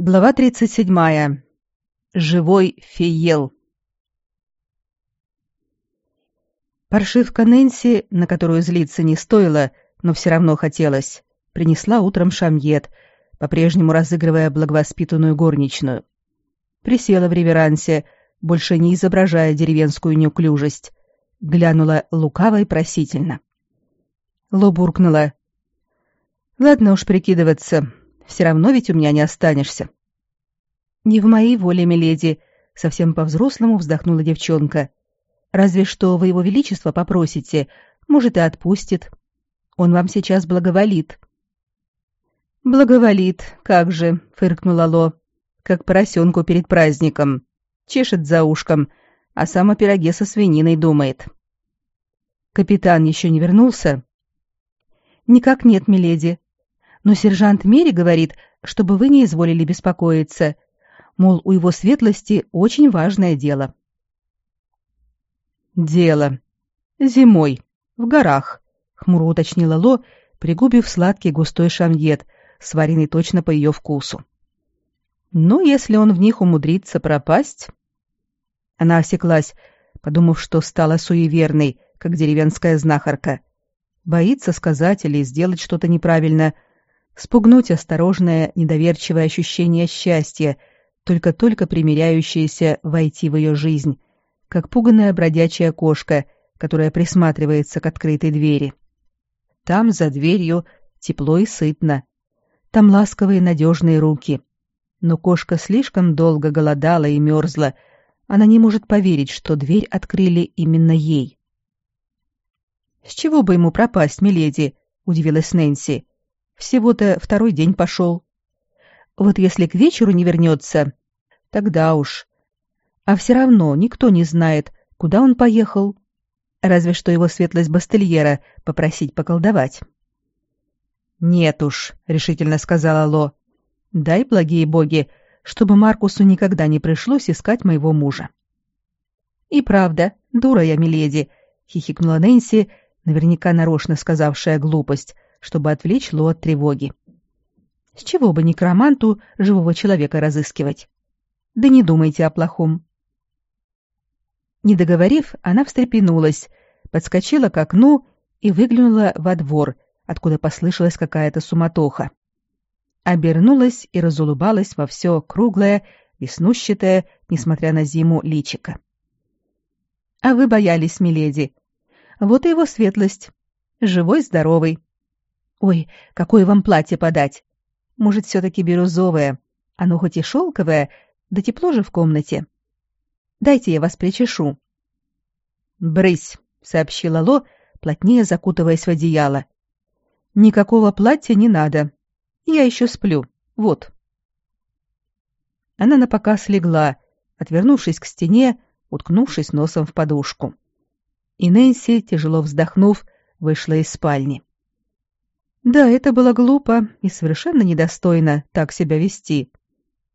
Глава 37. Живой фиел. Паршивка Нэнси, на которую злиться не стоило, но все равно хотелось, принесла утром шамьет, по-прежнему разыгрывая благовоспитанную горничную. Присела в реверансе, больше не изображая деревенскую неуклюжесть, глянула лукаво и просительно. Ло буркнула. «Ладно уж прикидываться, все равно ведь у меня не останешься. Не в моей воле, миледи, совсем по-взрослому вздохнула девчонка. Разве что вы его величество попросите, может и отпустит. Он вам сейчас благоволит. Благоволит, как же, фыркнула Ло, как поросенку перед праздником. Чешет за ушком, а сам о пироге со свининой думает. Капитан еще не вернулся? Никак нет, миледи, но сержант Мери говорит, чтобы вы не изволили беспокоиться. Мол, у его светлости очень важное дело. Дело. Зимой. В горах, хмуро уточнила Ло, пригубив сладкий густой шамьет, сваренный точно по ее вкусу. Но если он в них умудрится пропасть... Она осеклась, подумав, что стала суеверной, как деревенская знахарка. Боится сказать или сделать что-то неправильно — спугнуть осторожное, недоверчивое ощущение счастья, только-только примиряющееся войти в ее жизнь, как пуганная бродячая кошка, которая присматривается к открытой двери. Там, за дверью, тепло и сытно. Там ласковые надежные руки. Но кошка слишком долго голодала и мерзла. Она не может поверить, что дверь открыли именно ей. «С чего бы ему пропасть, миледи?» — удивилась Нэнси. Всего-то второй день пошел. Вот если к вечеру не вернется, тогда уж. А все равно никто не знает, куда он поехал. Разве что его светлость Бастельера попросить поколдовать. «Нет уж», — решительно сказала Ло. «Дай, благие боги, чтобы Маркусу никогда не пришлось искать моего мужа». «И правда, дура я, миледи», — хихикнула Нэнси, наверняка нарочно сказавшая глупость — чтобы отвлечь Ло от тревоги. С чего бы некроманту живого человека разыскивать? Да не думайте о плохом. Не договорив, она встрепенулась, подскочила к окну и выглянула во двор, откуда послышалась какая-то суматоха. Обернулась и разулыбалась во все круглое, веснущатое, несмотря на зиму, личико. «А вы боялись, миледи. Вот и его светлость. Живой-здоровый. Ой, какое вам платье подать? Может, все-таки бирюзовое? Оно хоть и шелковое, да тепло же в комнате. Дайте я вас причешу. Брысь, сообщила Ло, плотнее закутываясь в одеяло. Никакого платья не надо. Я еще сплю. Вот. Она напоказ легла, отвернувшись к стене, уткнувшись носом в подушку. И Нэнси, тяжело вздохнув, вышла из спальни. Да, это было глупо и совершенно недостойно так себя вести.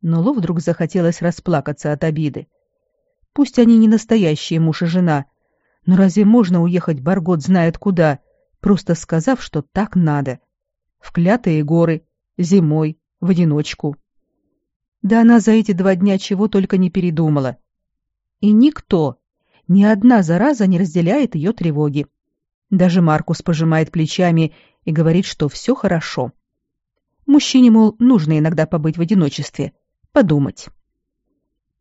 Но Ло вдруг захотелось расплакаться от обиды. Пусть они не настоящие муж и жена, но разве можно уехать Баргот знает куда, просто сказав, что так надо? В клятые горы, зимой, в одиночку. Да она за эти два дня чего только не передумала. И никто, ни одна зараза не разделяет ее тревоги. Даже Маркус пожимает плечами и говорит, что все хорошо. Мужчине, мол, нужно иногда побыть в одиночестве, подумать.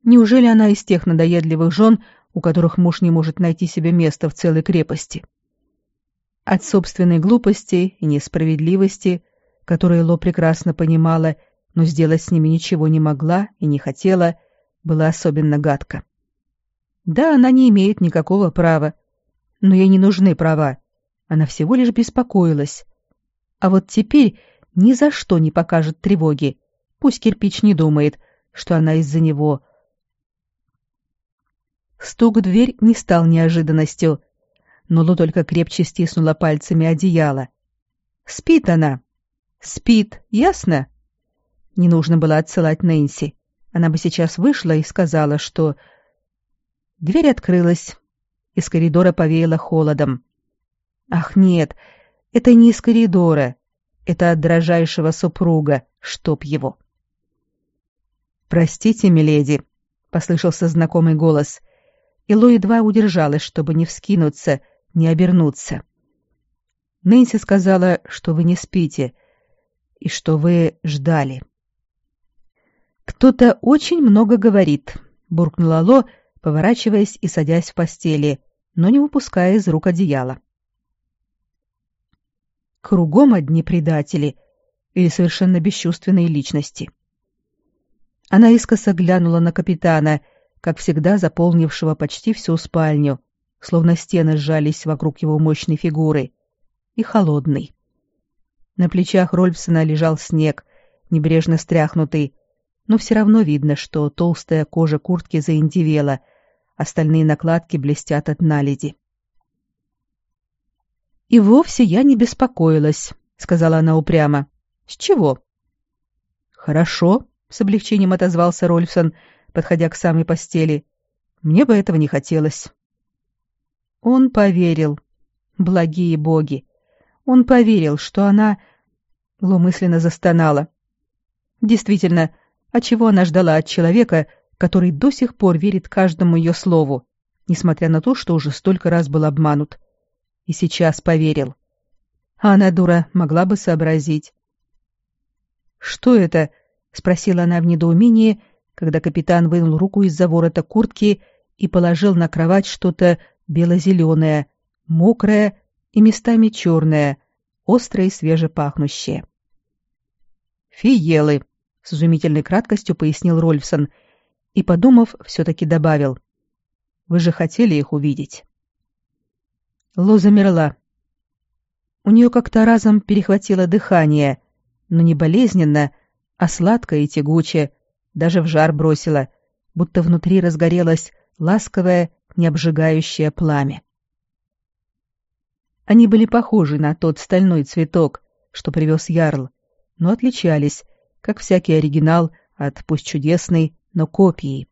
Неужели она из тех надоедливых жен, у которых муж не может найти себе место в целой крепости? От собственной глупости и несправедливости, которые Ло прекрасно понимала, но сделать с ними ничего не могла и не хотела, было особенно гадко. Да, она не имеет никакого права, но ей не нужны права. Она всего лишь беспокоилась, а вот теперь ни за что не покажет тревоги. Пусть кирпич не думает, что она из-за него. Стук в дверь не стал неожиданностью, но Лу только крепче стиснула пальцами одеяло. Спит она. Спит, ясно? Не нужно было отсылать Нэнси. Она бы сейчас вышла и сказала, что... Дверь открылась. Из коридора повеяло холодом. Ах, нет, это не из коридора. Это от дрожайшего супруга, чтоб его. «Простите, миледи», — послышался знакомый голос, и Ло едва удержалась, чтобы не вскинуться, не обернуться. Нэнси сказала, что вы не спите и что вы ждали. «Кто-то очень много говорит», — буркнула Ло, поворачиваясь и садясь в постели, но не выпуская из рук одеяла. Кругом одни предатели или совершенно бесчувственные личности. Она искоса глянула на капитана, как всегда заполнившего почти всю спальню, словно стены сжались вокруг его мощной фигуры, и холодный. На плечах Рольфсона лежал снег, небрежно стряхнутый, но все равно видно, что толстая кожа куртки заиндевела, остальные накладки блестят от наледи. «И вовсе я не беспокоилась», — сказала она упрямо. «С чего?» «Хорошо», — с облегчением отозвался Рольфсон, подходя к самой постели. «Мне бы этого не хотелось». Он поверил. Благие боги! Он поверил, что она... Ло мысленно застонала. Действительно, а чего она ждала от человека, который до сих пор верит каждому ее слову, несмотря на то, что уже столько раз был обманут? И сейчас поверил. А она, дура, могла бы сообразить. «Что это?» — спросила она в недоумении, когда капитан вынул руку из-за ворота куртки и положил на кровать что-то бело-зеленое, мокрое и местами черное, острое и свежепахнущее. «Фиелы», — с изумительной краткостью пояснил Рольфсон и, подумав, все-таки добавил. «Вы же хотели их увидеть». Ло замерла. У нее как-то разом перехватило дыхание, но не болезненно, а сладко и тягуче, даже в жар бросило, будто внутри разгорелось ласковое, необжигающее пламя. Они были похожи на тот стальной цветок, что привез Ярл, но отличались, как всякий оригинал, от пусть чудесной, но копии.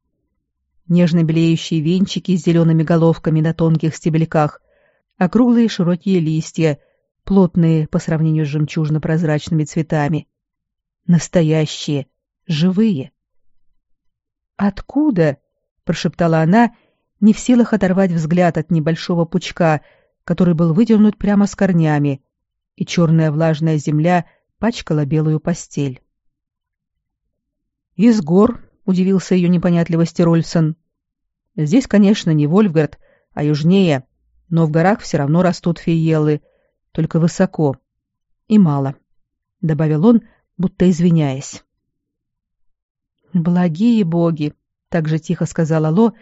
Нежно белеющие венчики с зелеными головками на тонких стебельках, округлые широкие листья, плотные по сравнению с жемчужно-прозрачными цветами. Настоящие, живые. «Откуда?» — прошептала она, не в силах оторвать взгляд от небольшого пучка, который был выдернут прямо с корнями, и черная влажная земля пачкала белую постель. «Из гор», — удивился ее непонятливости Рольсон. «Здесь, конечно, не Вольфгард, а южнее, но в горах все равно растут фиелы, только высоко. И мало», — добавил он, будто извиняясь. «Благие боги», — так же тихо сказала Ло,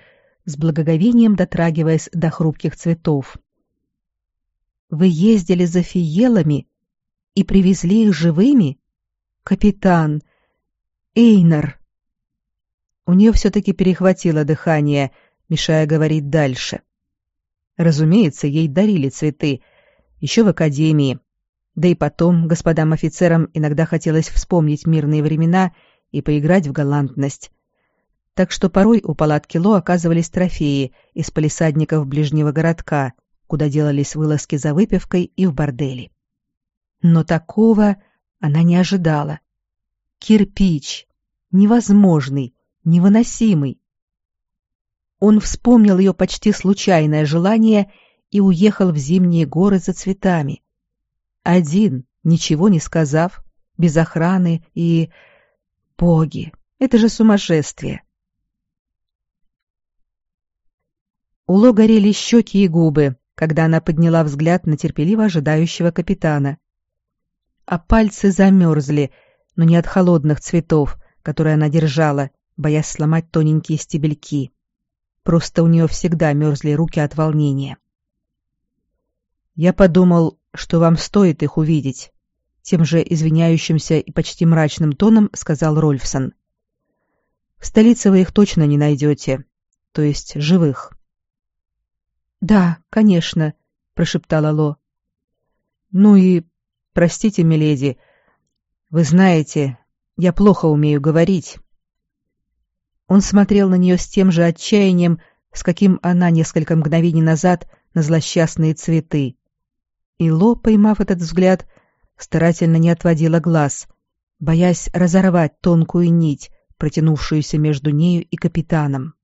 с благоговением дотрагиваясь до хрупких цветов. «Вы ездили за фиелами и привезли их живыми? Капитан, Эйнар. У нее все-таки перехватило дыхание, мешая говорить дальше. Разумеется, ей дарили цветы, еще в академии. Да и потом господам офицерам иногда хотелось вспомнить мирные времена и поиграть в галантность. Так что порой у палатки Ло оказывались трофеи из полисадников ближнего городка, куда делались вылазки за выпивкой и в бордели. Но такого она не ожидала. Кирпич. Невозможный, невыносимый. Он вспомнил ее почти случайное желание и уехал в зимние горы за цветами. Один, ничего не сказав, без охраны и... Боги, это же сумасшествие. У Ло горели щеки и губы, когда она подняла взгляд на терпеливо ожидающего капитана. А пальцы замерзли, но не от холодных цветов, которые она держала, боясь сломать тоненькие стебельки. Просто у нее всегда мерзли руки от волнения. «Я подумал, что вам стоит их увидеть», — тем же извиняющимся и почти мрачным тоном сказал Рольфсон. «В столице вы их точно не найдете, то есть живых». «Да, конечно», — прошептала Ло. «Ну и простите, миледи, вы знаете, я плохо умею говорить. Он смотрел на нее с тем же отчаянием, с каким она несколько мгновений назад на злосчастные цветы. И Ло, поймав этот взгляд, старательно не отводила глаз, боясь разорвать тонкую нить, протянувшуюся между нею и капитаном.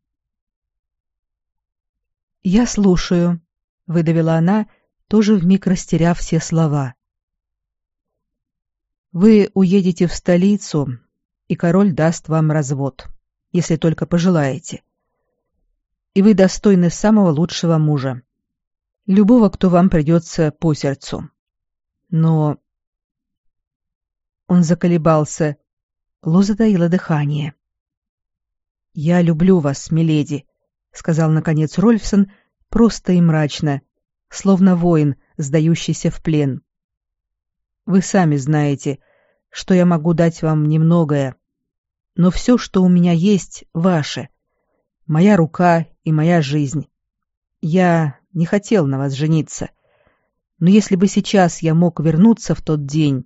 «Я слушаю», — выдавила она, тоже вмиг растеряв все слова. «Вы уедете в столицу, и король даст вам развод, если только пожелаете. И вы достойны самого лучшего мужа, любого, кто вам придется по сердцу. Но он заколебался. Ло затаила дыхание. «Я люблю вас, миледи», — сказал, наконец, Рольфсон, просто и мрачно, словно воин, сдающийся в плен. «Вы сами знаете, что я могу дать вам немногое, но все, что у меня есть, ваше. Моя рука и моя жизнь. Я не хотел на вас жениться, но если бы сейчас я мог вернуться в тот день,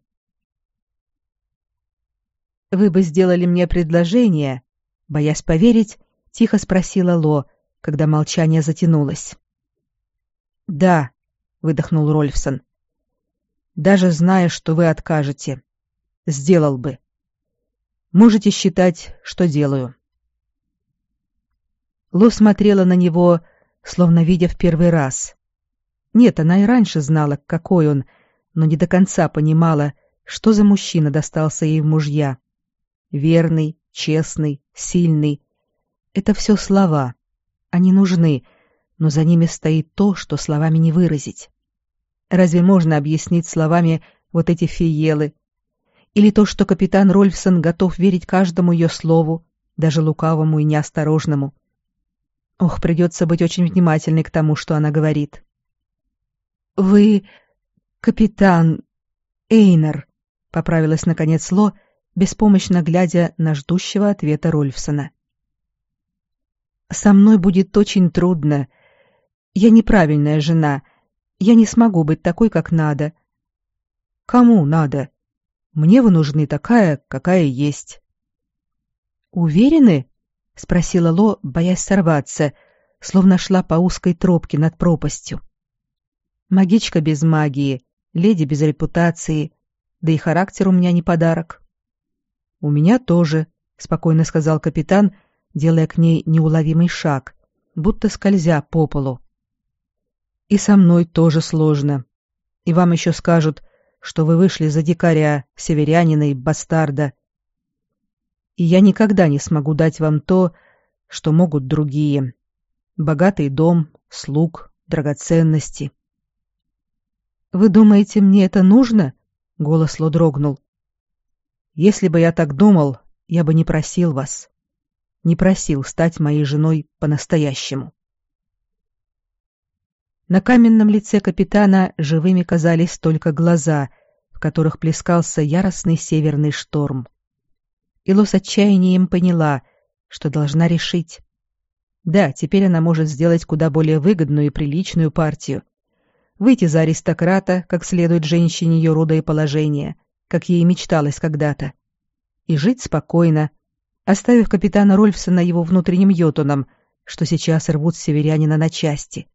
вы бы сделали мне предложение, боясь поверить, тихо спросила Ло, когда молчание затянулось. Да, выдохнул Рольфсон. Даже зная, что вы откажете, сделал бы. Можете считать, что делаю. Ло смотрела на него, словно видя в первый раз. Нет, она и раньше знала, какой он, но не до конца понимала, что за мужчина достался ей в мужья верный, честный, сильный. Это все слова. Они нужны, но за ними стоит то, что словами не выразить. Разве можно объяснить словами вот эти фиелы? Или то, что капитан Рольфсон готов верить каждому ее слову, даже лукавому и неосторожному? Ох, придется быть очень внимательной к тому, что она говорит. «Вы капитан Эйнер», — поправилась наконец Ло, — беспомощно глядя на ждущего ответа Рольфсона. «Со мной будет очень трудно. Я неправильная жена. Я не смогу быть такой, как надо». «Кому надо? Мне вы нужны такая, какая есть». «Уверены?» — спросила Ло, боясь сорваться, словно шла по узкой тропке над пропастью. «Магичка без магии, леди без репутации, да и характер у меня не подарок». У меня тоже, спокойно сказал капитан, делая к ней неуловимый шаг, будто скользя по полу. И со мной тоже сложно. И вам еще скажут, что вы вышли за дикаря, северянина и бастарда. И я никогда не смогу дать вам то, что могут другие. Богатый дом, слуг, драгоценности. Вы думаете, мне это нужно? Голос Ло дрогнул. Если бы я так думал, я бы не просил вас. Не просил стать моей женой по-настоящему. На каменном лице капитана живыми казались только глаза, в которых плескался яростный северный шторм. Ило с отчаянием поняла, что должна решить. Да, теперь она может сделать куда более выгодную и приличную партию. Выйти за аристократа, как следует женщине ее рода и положения — как ей мечталось когда-то, и жить спокойно, оставив капитана Рольфсона его внутренним йотуном, что сейчас рвут северянина на части.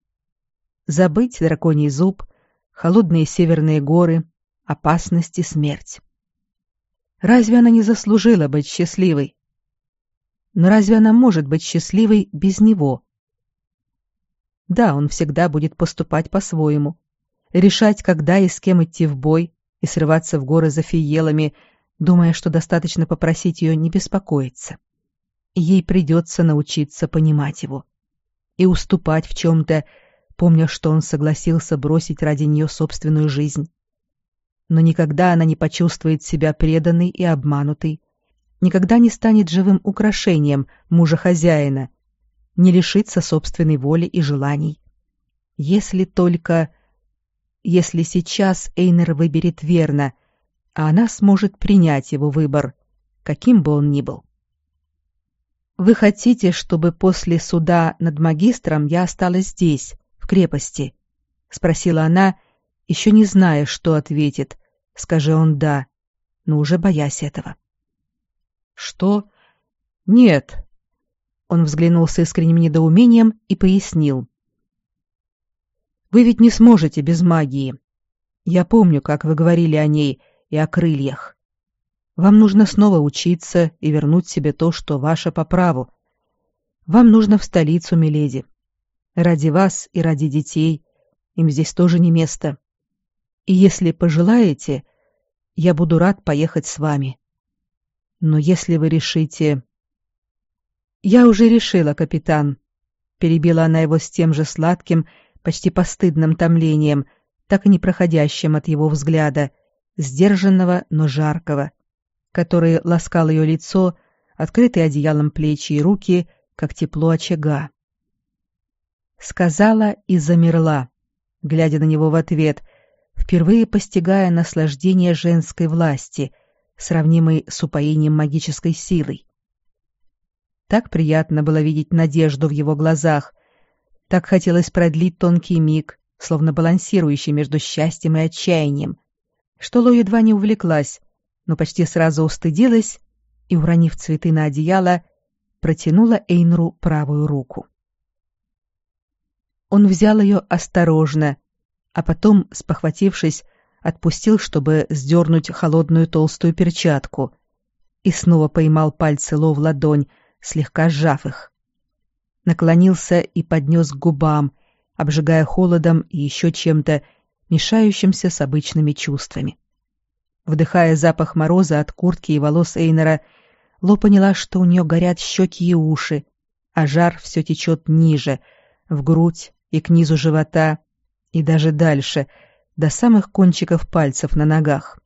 Забыть драконий зуб, холодные северные горы, опасность и смерть. Разве она не заслужила быть счастливой? Но разве она может быть счастливой без него? Да, он всегда будет поступать по-своему, решать, когда и с кем идти в бой, и срываться в горы за фиелами, думая, что достаточно попросить ее не беспокоиться. Ей придется научиться понимать его и уступать в чем-то, помня, что он согласился бросить ради нее собственную жизнь. Но никогда она не почувствует себя преданной и обманутой, никогда не станет живым украшением мужа-хозяина, не лишится собственной воли и желаний. Если только если сейчас Эйнер выберет верно, а она сможет принять его выбор, каким бы он ни был. «Вы хотите, чтобы после суда над магистром я осталась здесь, в крепости?» — спросила она, еще не зная, что ответит. Скажи он «да», но уже боясь этого. «Что? Нет». Он взглянул с искренним недоумением и пояснил. Вы ведь не сможете без магии. Я помню, как вы говорили о ней и о крыльях. Вам нужно снова учиться и вернуть себе то, что ваше по праву. Вам нужно в столицу, миледи. Ради вас и ради детей. Им здесь тоже не место. И если пожелаете, я буду рад поехать с вами. Но если вы решите... Я уже решила, капитан. Перебила она его с тем же сладким, почти постыдным томлением, так и не проходящим от его взгляда, сдержанного, но жаркого, который ласкал ее лицо, открытые одеялом плечи и руки, как тепло очага. Сказала и замерла, глядя на него в ответ, впервые постигая наслаждение женской власти, сравнимой с упоением магической силой. Так приятно было видеть надежду в его глазах, так хотелось продлить тонкий миг, словно балансирующий между счастьем и отчаянием, что Ло едва не увлеклась, но почти сразу устыдилась и, уронив цветы на одеяло, протянула Эйнру правую руку. Он взял ее осторожно, а потом, спохватившись, отпустил, чтобы сдернуть холодную толстую перчатку, и снова поймал пальцы Ло в ладонь, слегка сжав их. Наклонился и поднес к губам, обжигая холодом и еще чем-то, мешающимся с обычными чувствами. Вдыхая запах мороза от куртки и волос Эйнера, Ло поняла, что у нее горят щеки и уши, а жар все течет ниже, в грудь и к низу живота, и даже дальше, до самых кончиков пальцев на ногах.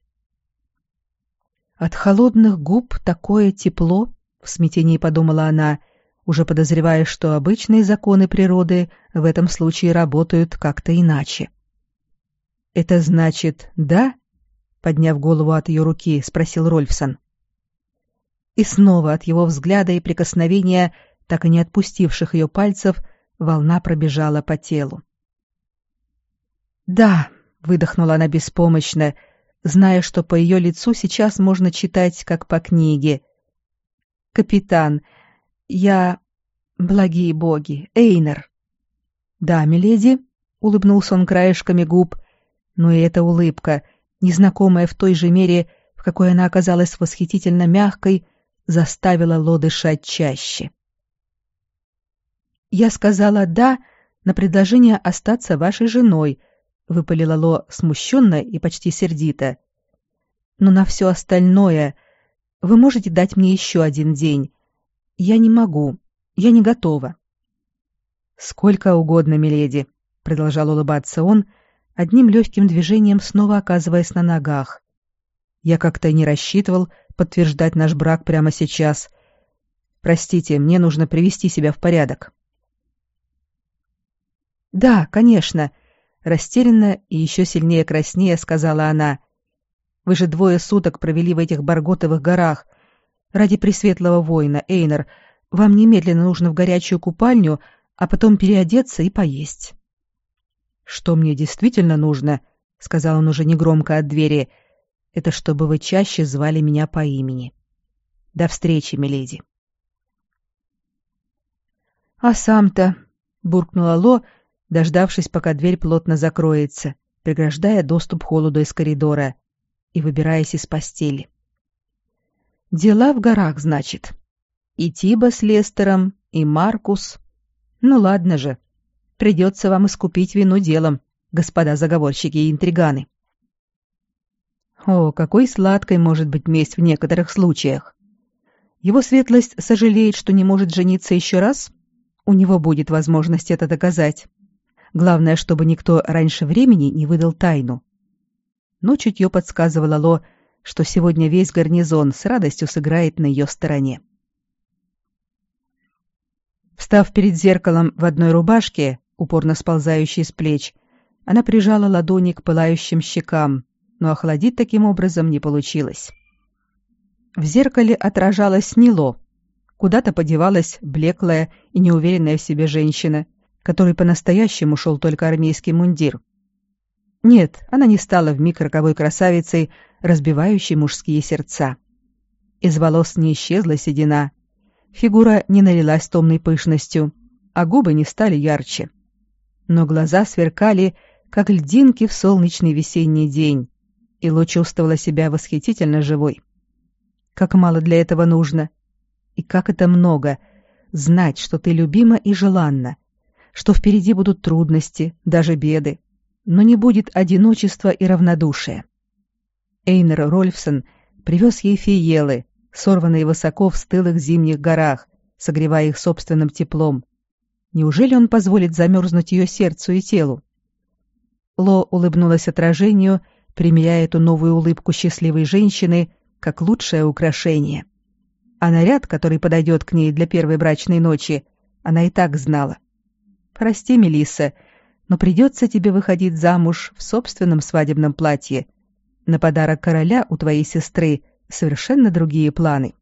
От холодных губ такое тепло, в смятении подумала она, уже подозревая, что обычные законы природы в этом случае работают как-то иначе. Это значит, да подняв голову от ее руки, спросил Рольфсон. И снова от его взгляда и прикосновения, так и не отпустивших ее пальцев, волна пробежала по телу. «Да», — выдохнула она беспомощно, зная, что по ее лицу сейчас можно читать, как по книге. «Капитан, я... Благие боги, Эйнер». «Да, миледи», — улыбнулся он краешками губ, но и эта улыбка — незнакомая в той же мере, в какой она оказалась восхитительно мягкой, заставила Ло чаще. «Я сказала «да» на предложение остаться вашей женой», — выпалила Ло смущенно и почти сердито. «Но на все остальное вы можете дать мне еще один день. Я не могу, я не готова». «Сколько угодно, миледи», — продолжал улыбаться он, — одним легким движением снова оказываясь на ногах. Я как-то не рассчитывал подтверждать наш брак прямо сейчас. Простите, мне нужно привести себя в порядок. Да, конечно, растерянно и еще сильнее краснее сказала она. Вы же двое суток провели в этих Барготовых горах. Ради пресветлого воина, Эйнер, вам немедленно нужно в горячую купальню, а потом переодеться и поесть. Что мне действительно нужно, сказал он уже негромко от двери, это чтобы вы чаще звали меня по имени. До встречи, миледи. А сам-то, буркнула Ло, дождавшись, пока дверь плотно закроется, преграждая доступ холоду из коридора, и выбираясь из постели. Дела в горах, значит. И Тиба с Лестером, и Маркус. Ну ладно же, Придется вам искупить вину делом, господа заговорщики и интриганы. О, какой сладкой может быть месть в некоторых случаях. Его светлость сожалеет, что не может жениться еще раз? У него будет возможность это доказать. Главное, чтобы никто раньше времени не выдал тайну. Но чутье подсказывало Ло, что сегодня весь гарнизон с радостью сыграет на ее стороне. Встав перед зеркалом в одной рубашке, упорно сползающей с плеч, она прижала ладони к пылающим щекам, но охладить таким образом не получилось. В зеркале отражалась Нило. Куда-то подевалась блеклая и неуверенная в себе женщина, которой по-настоящему шел только армейский мундир. Нет, она не стала вмиг роковой красавицей, разбивающей мужские сердца. Из волос не исчезла седина, фигура не налилась томной пышностью, а губы не стали ярче но глаза сверкали, как льдинки в солнечный весенний день, и Ло чувствовала себя восхитительно живой. как мало для этого нужно. И как это много — знать, что ты любима и желанна, что впереди будут трудности, даже беды, но не будет одиночества и равнодушия. Эйнер Рольфсон привез ей фиелы, сорванные высоко в стылых зимних горах, согревая их собственным теплом. Неужели он позволит замерзнуть ее сердцу и телу? Ло улыбнулась отражению, примеряя эту новую улыбку счастливой женщины как лучшее украшение. А наряд, который подойдет к ней для первой брачной ночи, она и так знала. «Прости, Мелисса, но придется тебе выходить замуж в собственном свадебном платье. На подарок короля у твоей сестры совершенно другие планы».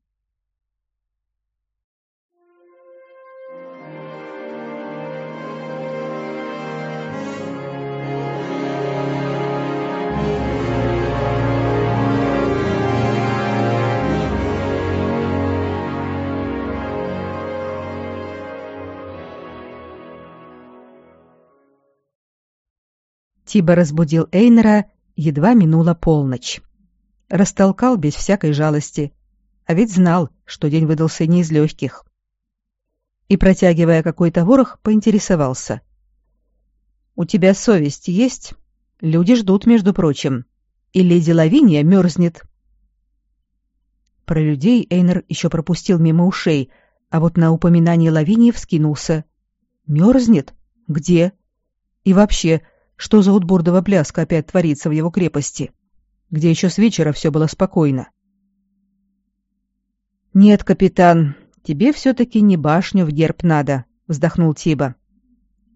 Тиба разбудил Эйнера, едва минула полночь. Растолкал без всякой жалости, а ведь знал, что день выдался не из легких. И, протягивая какой-то ворох, поинтересовался. «У тебя совесть есть? Люди ждут, между прочим. И леди Лавиния мерзнет». Про людей Эйнер еще пропустил мимо ушей, а вот на упоминание Лавинии вскинулся. «Мерзнет? Где? И вообще, что за утбурдова пляска опять творится в его крепости, где еще с вечера все было спокойно. «Нет, капитан, тебе все-таки не башню в герб надо», — вздохнул Тиба.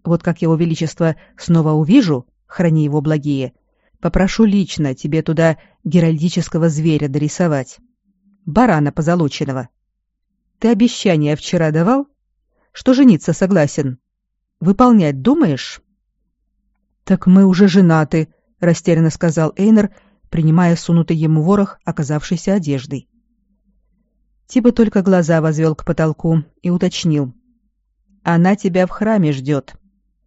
«Вот как его величество снова увижу, храни его благие, попрошу лично тебе туда геральдического зверя дорисовать. Барана позолоченного. Ты обещание вчера давал? Что жениться согласен? Выполнять думаешь?» «Так мы уже женаты», — растерянно сказал Эйнер, принимая сунутый ему ворох, оказавшийся одеждой. Тиба только глаза возвел к потолку и уточнил. «Она тебя в храме ждет.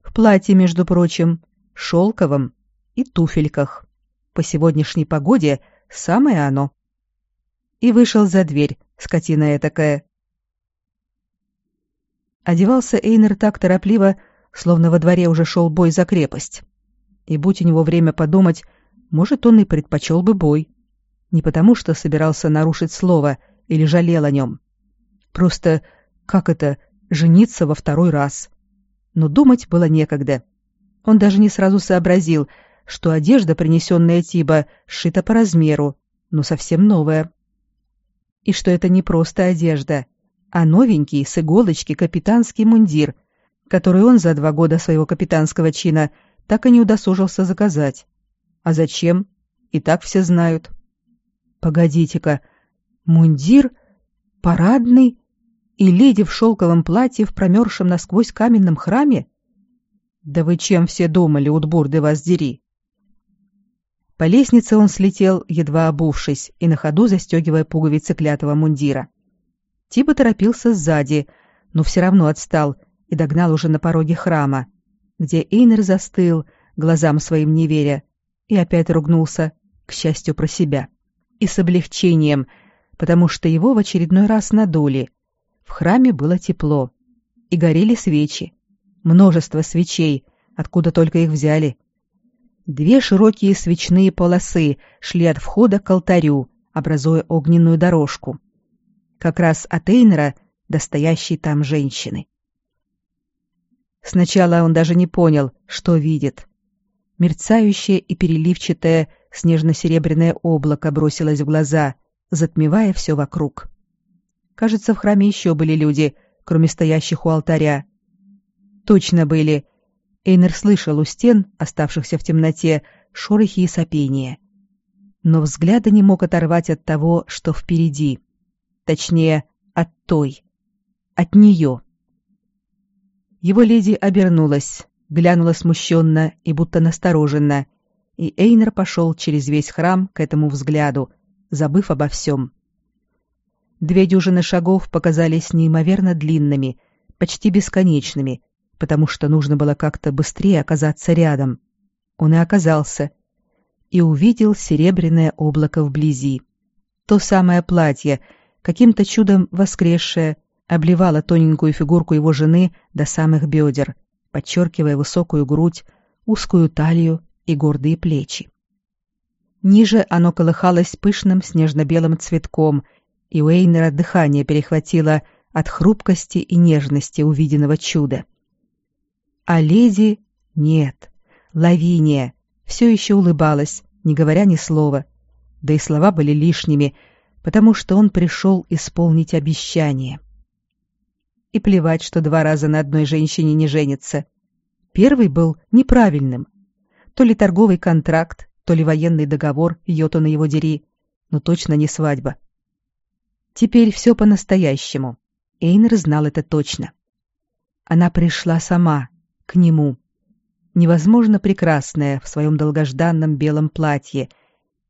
В платье, между прочим, шелковом и туфельках. По сегодняшней погоде самое оно». И вышел за дверь, скотина этакая. Одевался Эйнер так торопливо, словно во дворе уже шел бой за крепость. И будь у него время подумать, может, он и предпочел бы бой. Не потому, что собирался нарушить слово или жалел о нем. Просто, как это, жениться во второй раз? Но думать было некогда. Он даже не сразу сообразил, что одежда, принесенная Тиба, сшита по размеру, но совсем новая. И что это не просто одежда, а новенький с иголочки капитанский мундир, который он за два года своего капитанского чина так и не удосужился заказать. А зачем? И так все знают. Погодите-ка, мундир, парадный и леди в шелковом платье в промерзшем насквозь каменном храме? Да вы чем все думали, Утбурды вас дери? По лестнице он слетел, едва обувшись, и на ходу застегивая пуговицы клятого мундира. Тиба торопился сзади, но все равно отстал и догнал уже на пороге храма, где Эйнер застыл, глазам своим не веря, и опять ругнулся, к счастью, про себя. И с облегчением, потому что его в очередной раз надули. В храме было тепло. И горели свечи. Множество свечей, откуда только их взяли. Две широкие свечные полосы шли от входа к алтарю, образуя огненную дорожку. Как раз от Эйнера до стоящей там женщины. Сначала он даже не понял, что видит. Мерцающее и переливчатое снежно-серебряное облако бросилось в глаза, затмевая все вокруг. Кажется, в храме еще были люди, кроме стоящих у алтаря. Точно были. Эйнер слышал у стен, оставшихся в темноте, шорохи и сопения. Но взгляда не мог оторвать от того, что впереди. Точнее, от той. От нее. Его леди обернулась, глянула смущенно и будто настороженно, и Эйнер пошел через весь храм к этому взгляду, забыв обо всем. Две дюжины шагов показались неимоверно длинными, почти бесконечными, потому что нужно было как-то быстрее оказаться рядом. Он и оказался, и увидел серебряное облако вблизи. То самое платье, каким-то чудом воскресшее, обливало тоненькую фигурку его жены до самых бедер, подчеркивая высокую грудь, узкую талию и гордые плечи. Ниже оно колыхалось пышным снежно-белым цветком, и у Эйнера дыхание перехватило от хрупкости и нежности увиденного чуда. А леди нет, Лавиния все еще улыбалась, не говоря ни слова, да и слова были лишними, потому что он пришел исполнить обещание. И плевать, что два раза на одной женщине не женится. Первый был неправильным. То ли торговый контракт, то ли военный договор, йоту на его дери, но точно не свадьба. Теперь все по-настоящему. Эйнер знал это точно. Она пришла сама, к нему. Невозможно прекрасная в своем долгожданном белом платье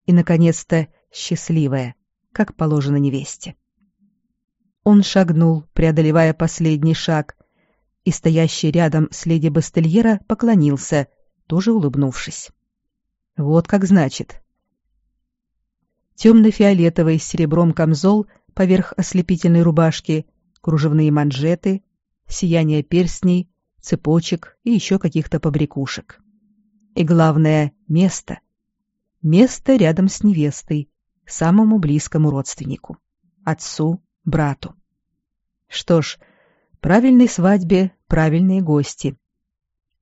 и, наконец-то, счастливая, как положено невесте. Он шагнул, преодолевая последний шаг, и стоящий рядом с леди Бастельера поклонился, тоже улыбнувшись. Вот как значит. Темно-фиолетовый с серебром камзол поверх ослепительной рубашки, кружевные манжеты, сияние перстней, цепочек и еще каких-то побрякушек. И главное — место. Место рядом с невестой, самому близкому родственнику. Отцу, брату. Что ж, правильной свадьбе правильные гости.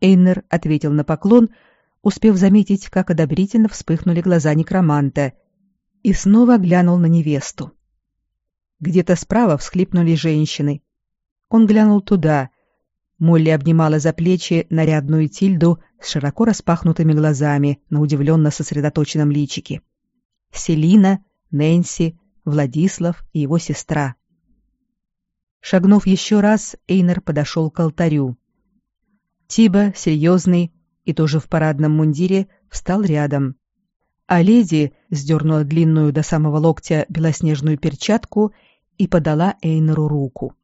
Эйнер ответил на поклон, успев заметить, как одобрительно вспыхнули глаза некроманта, и снова глянул на невесту. Где-то справа всхлипнули женщины. Он глянул туда. Молли обнимала за плечи нарядную Тильду с широко распахнутыми глазами на удивленно сосредоточенном личике. Селина, Нэнси, Владислав и его сестра. Шагнув еще раз, Эйнер подошел к алтарю. Тиба, серьезный и тоже в парадном мундире, встал рядом. А леди сдернула длинную до самого локтя белоснежную перчатку и подала Эйнеру руку.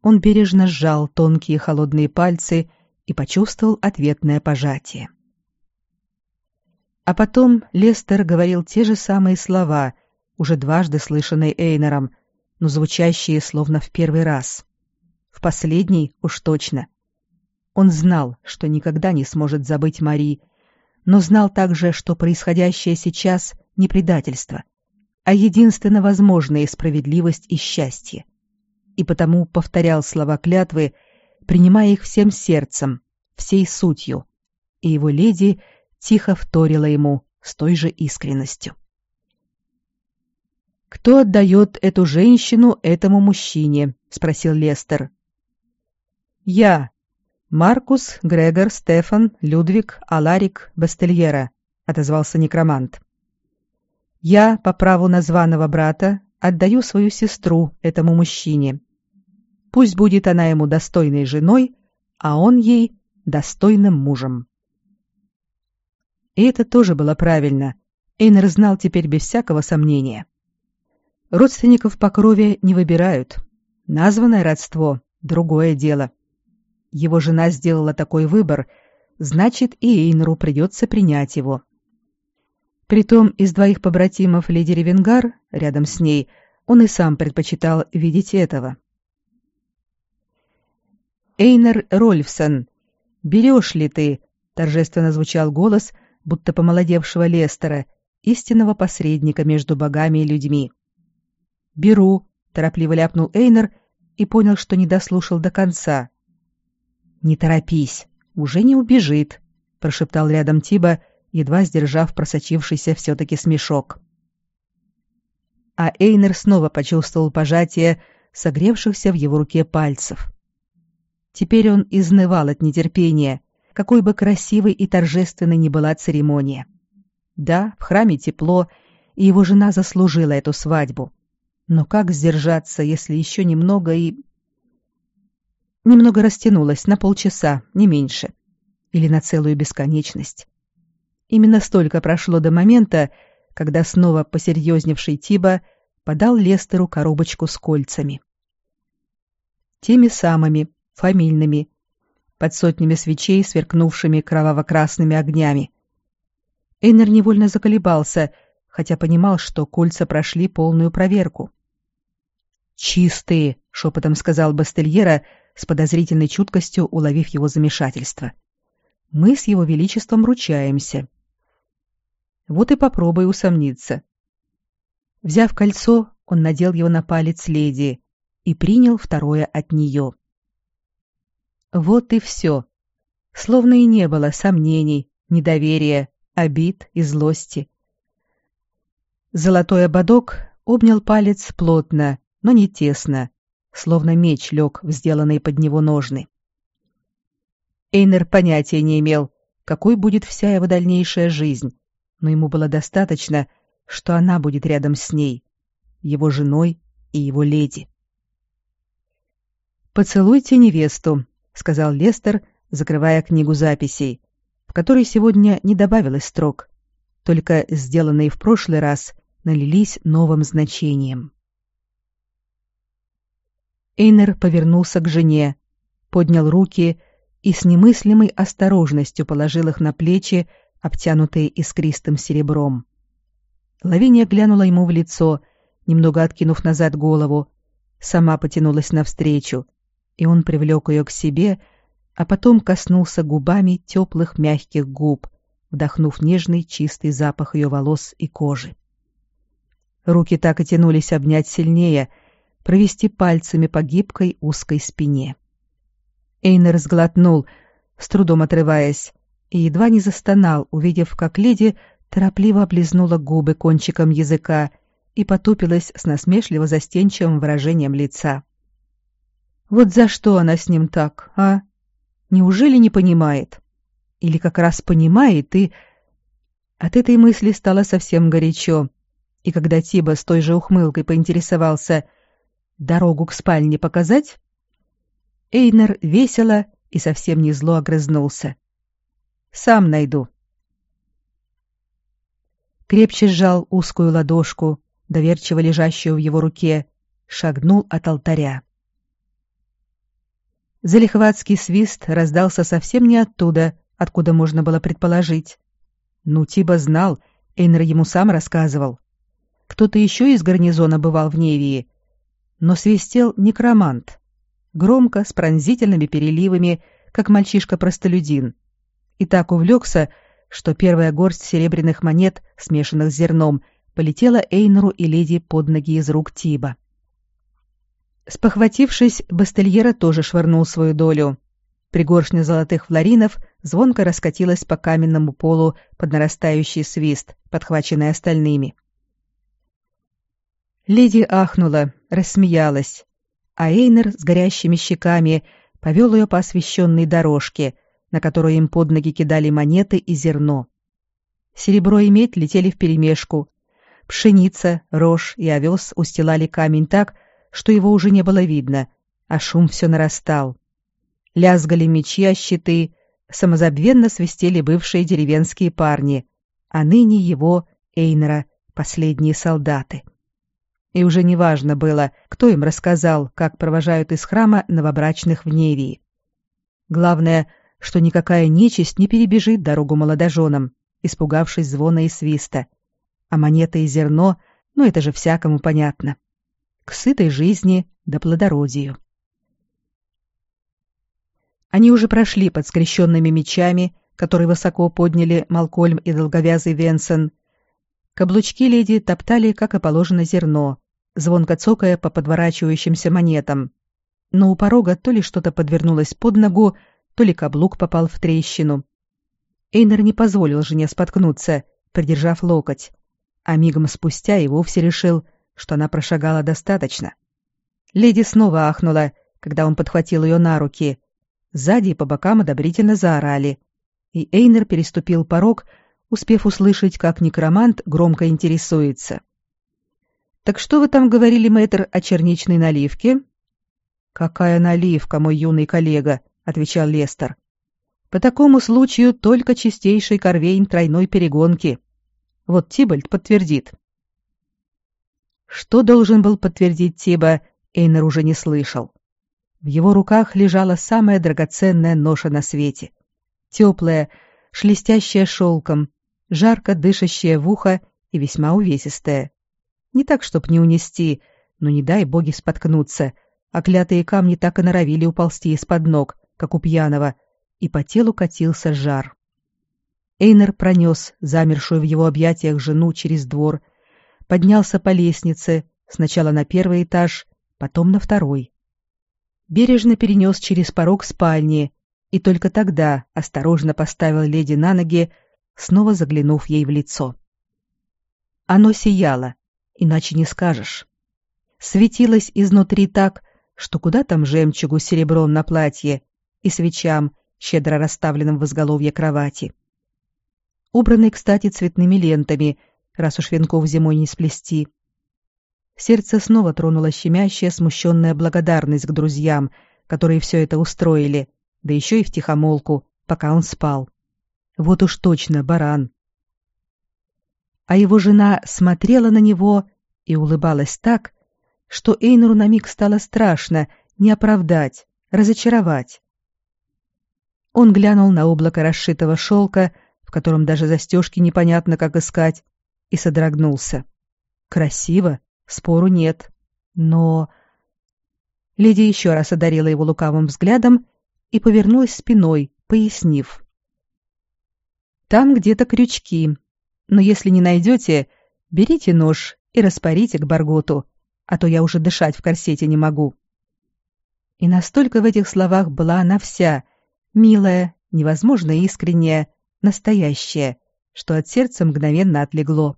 Он бережно сжал тонкие холодные пальцы и почувствовал ответное пожатие. А потом Лестер говорил те же самые слова, уже дважды слышанные Эйнером, но звучащие словно в первый раз. В последний уж точно. Он знал, что никогда не сможет забыть Мари, но знал также, что происходящее сейчас не предательство, а единственно возможная справедливость и счастье. И потому повторял слова клятвы, принимая их всем сердцем, всей сутью, и его леди тихо вторила ему с той же искренностью. «Кто отдает эту женщину этому мужчине?» — спросил Лестер. «Я. Маркус, Грегор, Стефан, Людвиг, Аларик, Бастельера», — отозвался некромант. Я, по праву названного брата, отдаю свою сестру этому мужчине. Пусть будет она ему достойной женой, а он ей достойным мужем. И это тоже было правильно. Эйнер знал теперь без всякого сомнения. Родственников по крови не выбирают. Названное родство — другое дело. Его жена сделала такой выбор, значит, и Эйнеру придется принять его. — Притом из двоих побратимов леди Ревенгар, рядом с ней, он и сам предпочитал видеть этого. «Эйнер Рольфсон, берешь ли ты?» — торжественно звучал голос, будто помолодевшего Лестера, истинного посредника между богами и людьми. «Беру», — торопливо ляпнул Эйнер и понял, что не дослушал до конца. «Не торопись, уже не убежит», — прошептал рядом Тиба, — едва сдержав просочившийся все-таки смешок. А Эйнер снова почувствовал пожатие согревшихся в его руке пальцев. Теперь он изнывал от нетерпения, какой бы красивой и торжественной ни была церемония. Да, в храме тепло, и его жена заслужила эту свадьбу. Но как сдержаться, если еще немного и... Немного растянулось на полчаса, не меньше. Или на целую бесконечность. Именно столько прошло до момента, когда снова посерьезневший Тиба подал Лестеру коробочку с кольцами. Теми самыми, фамильными, под сотнями свечей, сверкнувшими кроваво-красными огнями. Эйнер невольно заколебался, хотя понимал, что кольца прошли полную проверку. «Чистые», — шепотом сказал Бастельера, с подозрительной чуткостью уловив его замешательство. «Мы с его величеством ручаемся». Вот и попробуй усомниться. Взяв кольцо, он надел его на палец леди и принял второе от нее. Вот и все. Словно и не было сомнений, недоверия, обид и злости. Золотой ободок обнял палец плотно, но не тесно, словно меч лег в сделанные под него ножны. Эйнер понятия не имел, какой будет вся его дальнейшая жизнь, но ему было достаточно, что она будет рядом с ней, его женой и его леди. «Поцелуйте невесту», — сказал Лестер, закрывая книгу записей, в которой сегодня не добавилось строк, только сделанные в прошлый раз налились новым значением. Эйнер повернулся к жене, поднял руки и с немыслимой осторожностью положил их на плечи, обтянутые искристым серебром. Лавиния глянула ему в лицо, немного откинув назад голову, сама потянулась навстречу, и он привлек ее к себе, а потом коснулся губами теплых мягких губ, вдохнув нежный чистый запах ее волос и кожи. Руки так и тянулись обнять сильнее — провести пальцами по гибкой узкой спине. Эйнер сглотнул, с трудом отрываясь, и едва не застонал, увидев, как леди торопливо облизнула губы кончиком языка и потупилась с насмешливо застенчивым выражением лица. Вот за что она с ним так, а? Неужели не понимает? Или как раз понимает и... От этой мысли стало совсем горячо, и когда Тиба с той же ухмылкой поинтересовался, Дорогу к спальне показать? Эйнер весело и совсем не зло огрызнулся. Сам найду. Крепче сжал узкую ладошку, доверчиво лежащую в его руке, шагнул от алтаря. Залихватский свист раздался совсем не оттуда, откуда можно было предположить. Ну, Тиба знал, Эйнер ему сам рассказывал. Кто-то еще из гарнизона бывал в Невии, но свистел некромант. Громко, с пронзительными переливами, как мальчишка-простолюдин. И так увлекся, что первая горсть серебряных монет, смешанных с зерном, полетела Эйнру и леди под ноги из рук Тиба. Спохватившись, Бастельера тоже швырнул свою долю. Пригоршня золотых флоринов звонко раскатилась по каменному полу под нарастающий свист, подхваченный остальными. Леди ахнула, рассмеялась, а Эйнер с горящими щеками повел ее по освещенной дорожке, на которую им под ноги кидали монеты и зерно. Серебро и медь летели вперемешку. Пшеница, рожь и овес устилали камень так, что его уже не было видно, а шум все нарастал. Лязгали мечи о щиты, самозабвенно свистели бывшие деревенские парни, а ныне его, Эйнера, последние солдаты. — и уже не важно было, кто им рассказал, как провожают из храма новобрачных в Невии. Главное, что никакая нечисть не перебежит дорогу молодоженам, испугавшись звона и свиста. А монеты и зерно, ну это же всякому понятно. К сытой жизни да плодородию. Они уже прошли под скрещенными мечами, которые высоко подняли Малкольм и долговязый Венсон. Каблучки леди топтали, как и положено, зерно, звонко цокая по подворачивающимся монетам. Но у порога то ли что-то подвернулось под ногу, то ли каблук попал в трещину. Эйнер не позволил жене споткнуться, придержав локоть, а мигом спустя и вовсе решил, что она прошагала достаточно. Леди снова ахнула, когда он подхватил ее на руки. Сзади и по бокам одобрительно заорали. И Эйнер переступил порог, успев услышать, как некромант громко интересуется. — так что вы там говорили, мэтр, о черничной наливке? Какая наливка, мой юный коллега, отвечал Лестер. По такому случаю только чистейший корвейн тройной перегонки. Вот Тибальд подтвердит. Что должен был подтвердить Тиба, Эйнер уже не слышал. В его руках лежала самая драгоценная ноша на свете. Теплая, шелестящая шелком, жарко дышащая в ухо и весьма увесистое. Не так, чтоб не унести, но не дай боги споткнуться, а клятые камни так и норовили уползти из-под ног, как у пьяного, и по телу катился жар. Эйнер пронес замершую в его объятиях жену через двор, поднялся по лестнице, сначала на первый этаж, потом на второй. Бережно перенес через порог спальни и только тогда осторожно поставил леди на ноги, снова заглянув ей в лицо. Оно сияло, иначе не скажешь. Светилось изнутри так, что куда там жемчугу серебром на платье и свечам, щедро расставленным в изголовье кровати. Убранный, кстати, цветными лентами, раз уж венков зимой не сплести. Сердце снова тронула щемящая, смущенная благодарность к друзьям, которые все это устроили, да еще и втихомолку, пока он спал. Вот уж точно баран. А его жена смотрела на него и улыбалась так, что Эйнору на миг стало страшно не оправдать, разочаровать. Он глянул на облако расшитого шелка, в котором даже застежки непонятно как искать, и содрогнулся. Красиво, спору нет. Но... Леди еще раз одарила его лукавым взглядом и повернулась спиной, пояснив. «Там где-то крючки, но если не найдете, берите нож и распорите к Барготу, а то я уже дышать в корсете не могу». И настолько в этих словах была она вся, милая, невозможно искренняя, настоящая, что от сердца мгновенно отлегло.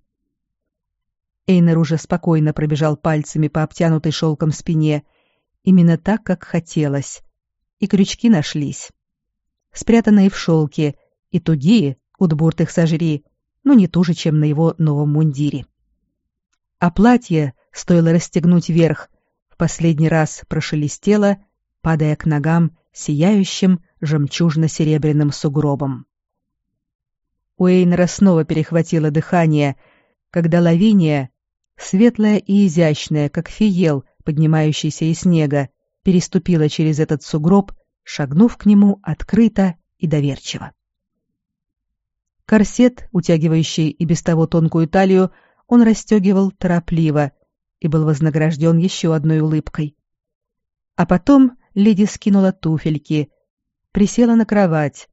Эйнер уже спокойно пробежал пальцами по обтянутой шелком спине, именно так, как хотелось. И крючки нашлись. Спрятанные в шелке, и тугие, утбурт сожри, но не туже, чем на его новом мундире. А платье, стоило расстегнуть вверх, в последний раз прошелестело, падая к ногам сияющим жемчужно-серебряным сугробом. У Эйнера снова перехватило дыхание, когда Лавиния, светлая и изящная, как фиел, поднимающийся из снега, переступила через этот сугроб, шагнув к нему открыто и доверчиво. Корсет, утягивающий и без того тонкую талию, он расстегивал торопливо и был вознагражден еще одной улыбкой. А потом леди скинула туфельки, присела на кровать,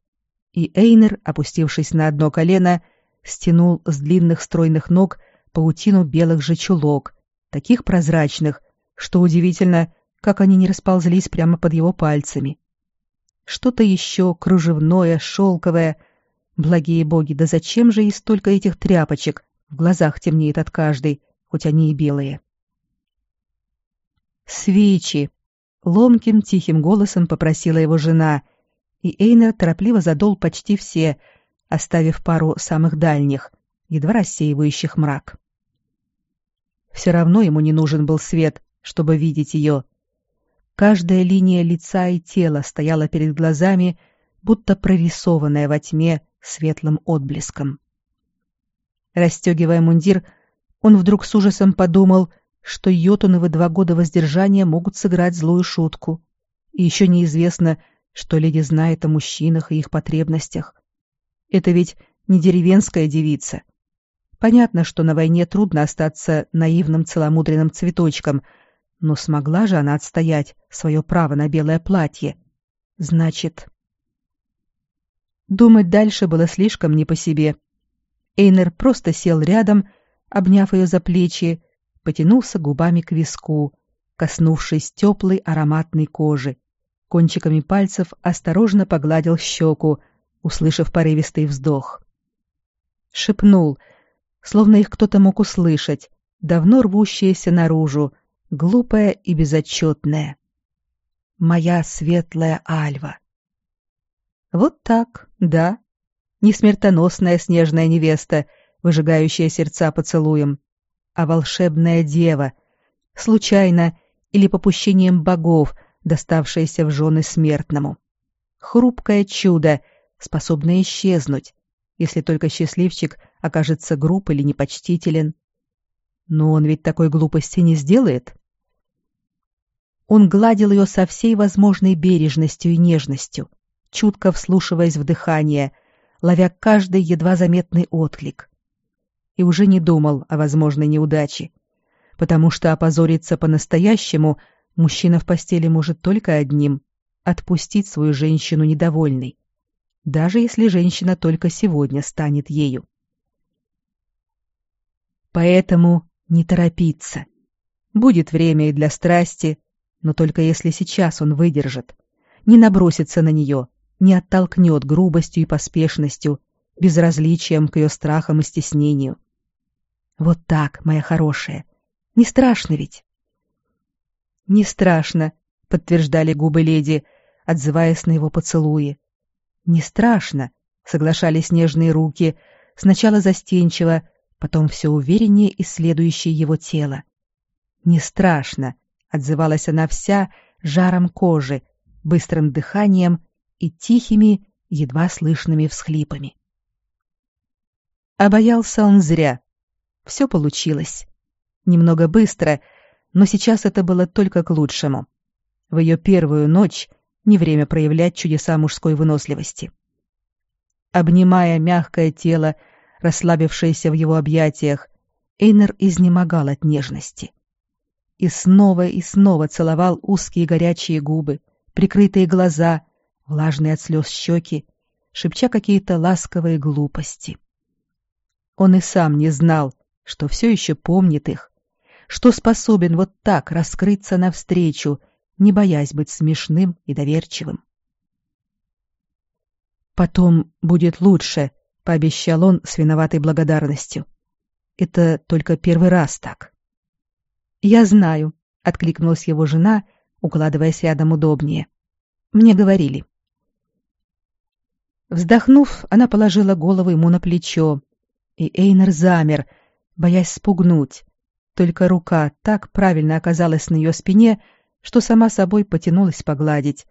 и Эйнер, опустившись на одно колено, стянул с длинных стройных ног паутину белых же чулок, таких прозрачных, что удивительно, как они не расползлись прямо под его пальцами. Что-то еще кружевное, шелковое. Благие боги, да зачем же и столько этих тряпочек? В глазах темнеет от каждой, хоть они и белые. «Свечи!» — ломким тихим голосом попросила его жена, и Эйнер торопливо задул почти все, оставив пару самых дальних, едва рассеивающих мрак. Все равно ему не нужен был свет, чтобы видеть ее. Каждая линия лица и тела стояла перед глазами, будто прорисованная во тьме светлым отблеском. Растегивая мундир, он вдруг с ужасом подумал, что Йотуновы два года воздержания могут сыграть злую шутку. И еще неизвестно, что леди знает о мужчинах и их потребностях. Это ведь не деревенская девица, Понятно, что на войне трудно остаться наивным целомудренным цветочком, но смогла же она отстоять свое право на белое платье. Значит... Думать дальше было слишком не по себе. Эйнер просто сел рядом, обняв ее за плечи, потянулся губами к виску, коснувшись теплой ароматной кожи. Кончиками пальцев осторожно погладил щеку, услышав порывистый вздох. Шепнул — словно их кто-то мог услышать, давно рвущееся наружу, глупое и безотчетное. Моя светлая Альва. Вот так, да. Не смертоносная снежная невеста, выжигающая сердца поцелуем, а волшебная дева, случайно или попущением богов, доставшаяся в жены смертному. Хрупкое чудо, способное исчезнуть, если только счастливчик окажется груб или непочтителен. Но он ведь такой глупости не сделает. Он гладил ее со всей возможной бережностью и нежностью, чутко вслушиваясь в дыхание, ловя каждый едва заметный отклик. и уже не думал о возможной неудаче, потому что опозориться по-настоящему мужчина в постели может только одним — отпустить свою женщину недовольной, даже если женщина только сегодня станет ею. Поэтому не торопиться. Будет время и для страсти, но только если сейчас он выдержит, не набросится на нее, не оттолкнет грубостью и поспешностью, безразличием к ее страхам и стеснению. Вот так, моя хорошая. Не страшно ведь? Не страшно, подтверждали губы леди, отзываясь на его поцелуи. Не страшно, соглашались нежные руки, сначала застенчиво, потом все увереннее исследующее его тело. Не страшно, отзывалась она вся жаром кожи, быстрым дыханием и тихими, едва слышными всхлипами. А он зря. Все получилось. Немного быстро, но сейчас это было только к лучшему. В ее первую ночь не время проявлять чудеса мужской выносливости. Обнимая мягкое тело, расслабившееся в его объятиях, Эйнер изнемогал от нежности. И снова и снова целовал узкие горячие губы, прикрытые глаза, влажные от слез щеки, шепча какие-то ласковые глупости. Он и сам не знал, что все еще помнит их, что способен вот так раскрыться навстречу, не боясь быть смешным и доверчивым. «Потом будет лучше», — пообещал он с виноватой благодарностью. «Это только первый раз так». «Я знаю», — откликнулась его жена, укладываясь рядом удобнее. «Мне говорили». Вздохнув, она положила голову ему на плечо, и Эйнер замер, боясь спугнуть. Только рука так правильно оказалась на ее спине, что сама собой потянулась погладить.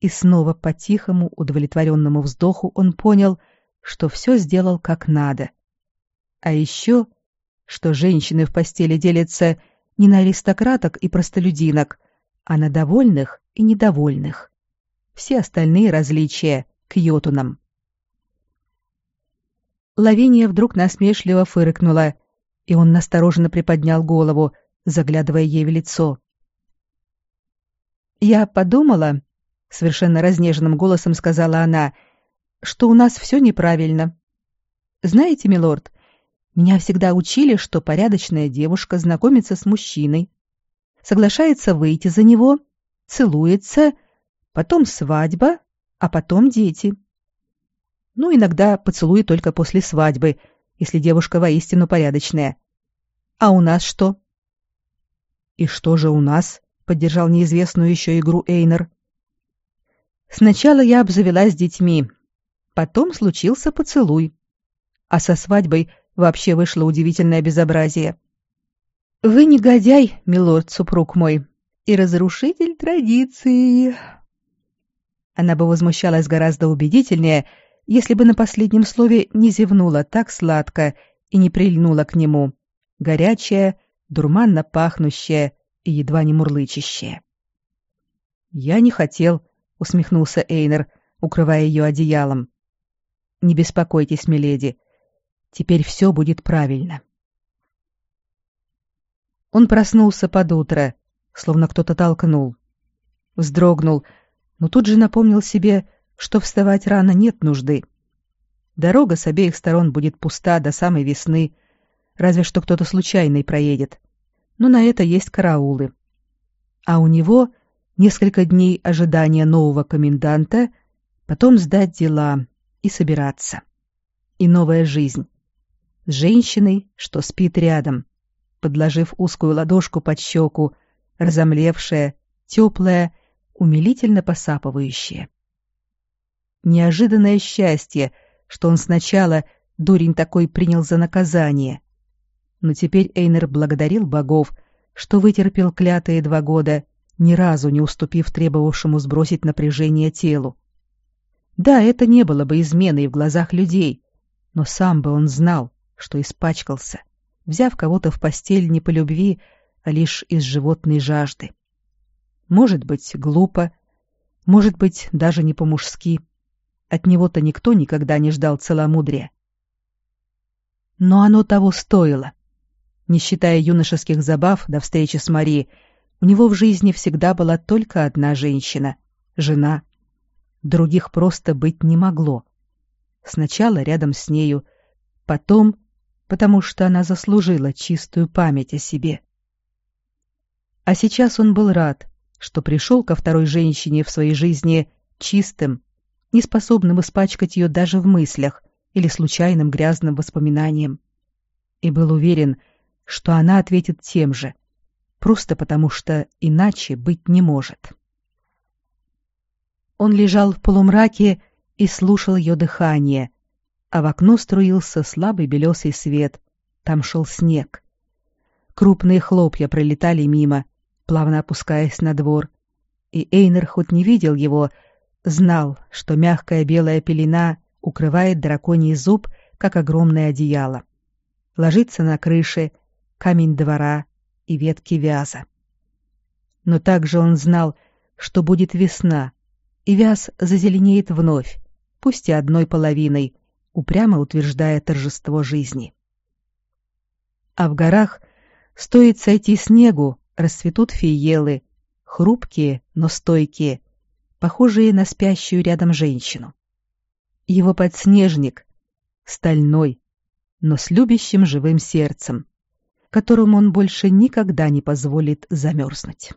И снова по тихому, удовлетворенному вздоху он понял, что все сделал как надо. А еще, что женщины в постели делятся не на аристократок и простолюдинок, а на довольных и недовольных. Все остальные различия к йотунам. Лавиния вдруг насмешливо фыркнула, и он настороженно приподнял голову, заглядывая ей в лицо. «Я подумала», — совершенно разнеженным голосом сказала она, — «что у нас все неправильно. Знаете, милорд, меня всегда учили, что порядочная девушка знакомится с мужчиной, соглашается выйти за него, целуется, потом свадьба, а потом дети. Ну, иногда поцелуи только после свадьбы, если девушка воистину порядочная. А у нас что? И что же у нас? Поддержал неизвестную еще игру Эйнер. Сначала я обзавелась детьми, потом случился поцелуй, а со свадьбой вообще вышло удивительное безобразие. Вы негодяй, милорд, супруг мой, и разрушитель традиции. Она бы возмущалась гораздо убедительнее, если бы на последнем слове не зевнула так сладко и не прильнула к нему, горячая, дурманно пахнущая и едва не мурлычащая. «Я не хотел», — усмехнулся Эйнер, укрывая ее одеялом. «Не беспокойтесь, миледи, теперь все будет правильно». Он проснулся под утро, словно кто-то толкнул. Вздрогнул, но тут же напомнил себе, что вставать рано нет нужды. Дорога с обеих сторон будет пуста до самой весны, разве что кто-то случайный проедет. Но на это есть караулы. А у него несколько дней ожидания нового коменданта, потом сдать дела и собираться. И новая жизнь. С женщиной, что спит рядом, подложив узкую ладошку под щеку, разомлевшая, теплая, умилительно посапывающая неожиданное счастье, что он сначала, дурень такой, принял за наказание. Но теперь Эйнер благодарил богов, что вытерпел клятые два года, ни разу не уступив требовавшему сбросить напряжение телу. Да, это не было бы изменой в глазах людей, но сам бы он знал, что испачкался, взяв кого-то в постель не по любви, а лишь из животной жажды. Может быть, глупо, может быть, даже не по-мужски — от него-то никто никогда не ждал целомудрия. но оно того стоило. Не считая юношеских забав до встречи с Мари, у него в жизни всегда была только одна женщина — жена. Других просто быть не могло. Сначала рядом с нею, потом, потому что она заслужила чистую память о себе. А сейчас он был рад, что пришел ко второй женщине в своей жизни чистым, неспособным испачкать ее даже в мыслях или случайным грязным воспоминанием. И был уверен, что она ответит тем же, просто потому что иначе быть не может. Он лежал в полумраке и слушал ее дыхание, а в окно струился слабый белесый свет. Там шел снег. Крупные хлопья пролетали мимо, плавно опускаясь на двор, и Эйнер хоть не видел его, знал, что мягкая белая пелена укрывает драконий зуб, как огромное одеяло. Ложится на крыше, камень двора и ветки вяза. Но также он знал, что будет весна, и вяз зазеленеет вновь, пусть и одной половиной, упрямо утверждая торжество жизни. А в горах стоит сойти снегу, расцветут фиелы, хрупкие, но стойкие, похожие на спящую рядом женщину. Его подснежник, стальной, но с любящим живым сердцем, которому он больше никогда не позволит замерзнуть.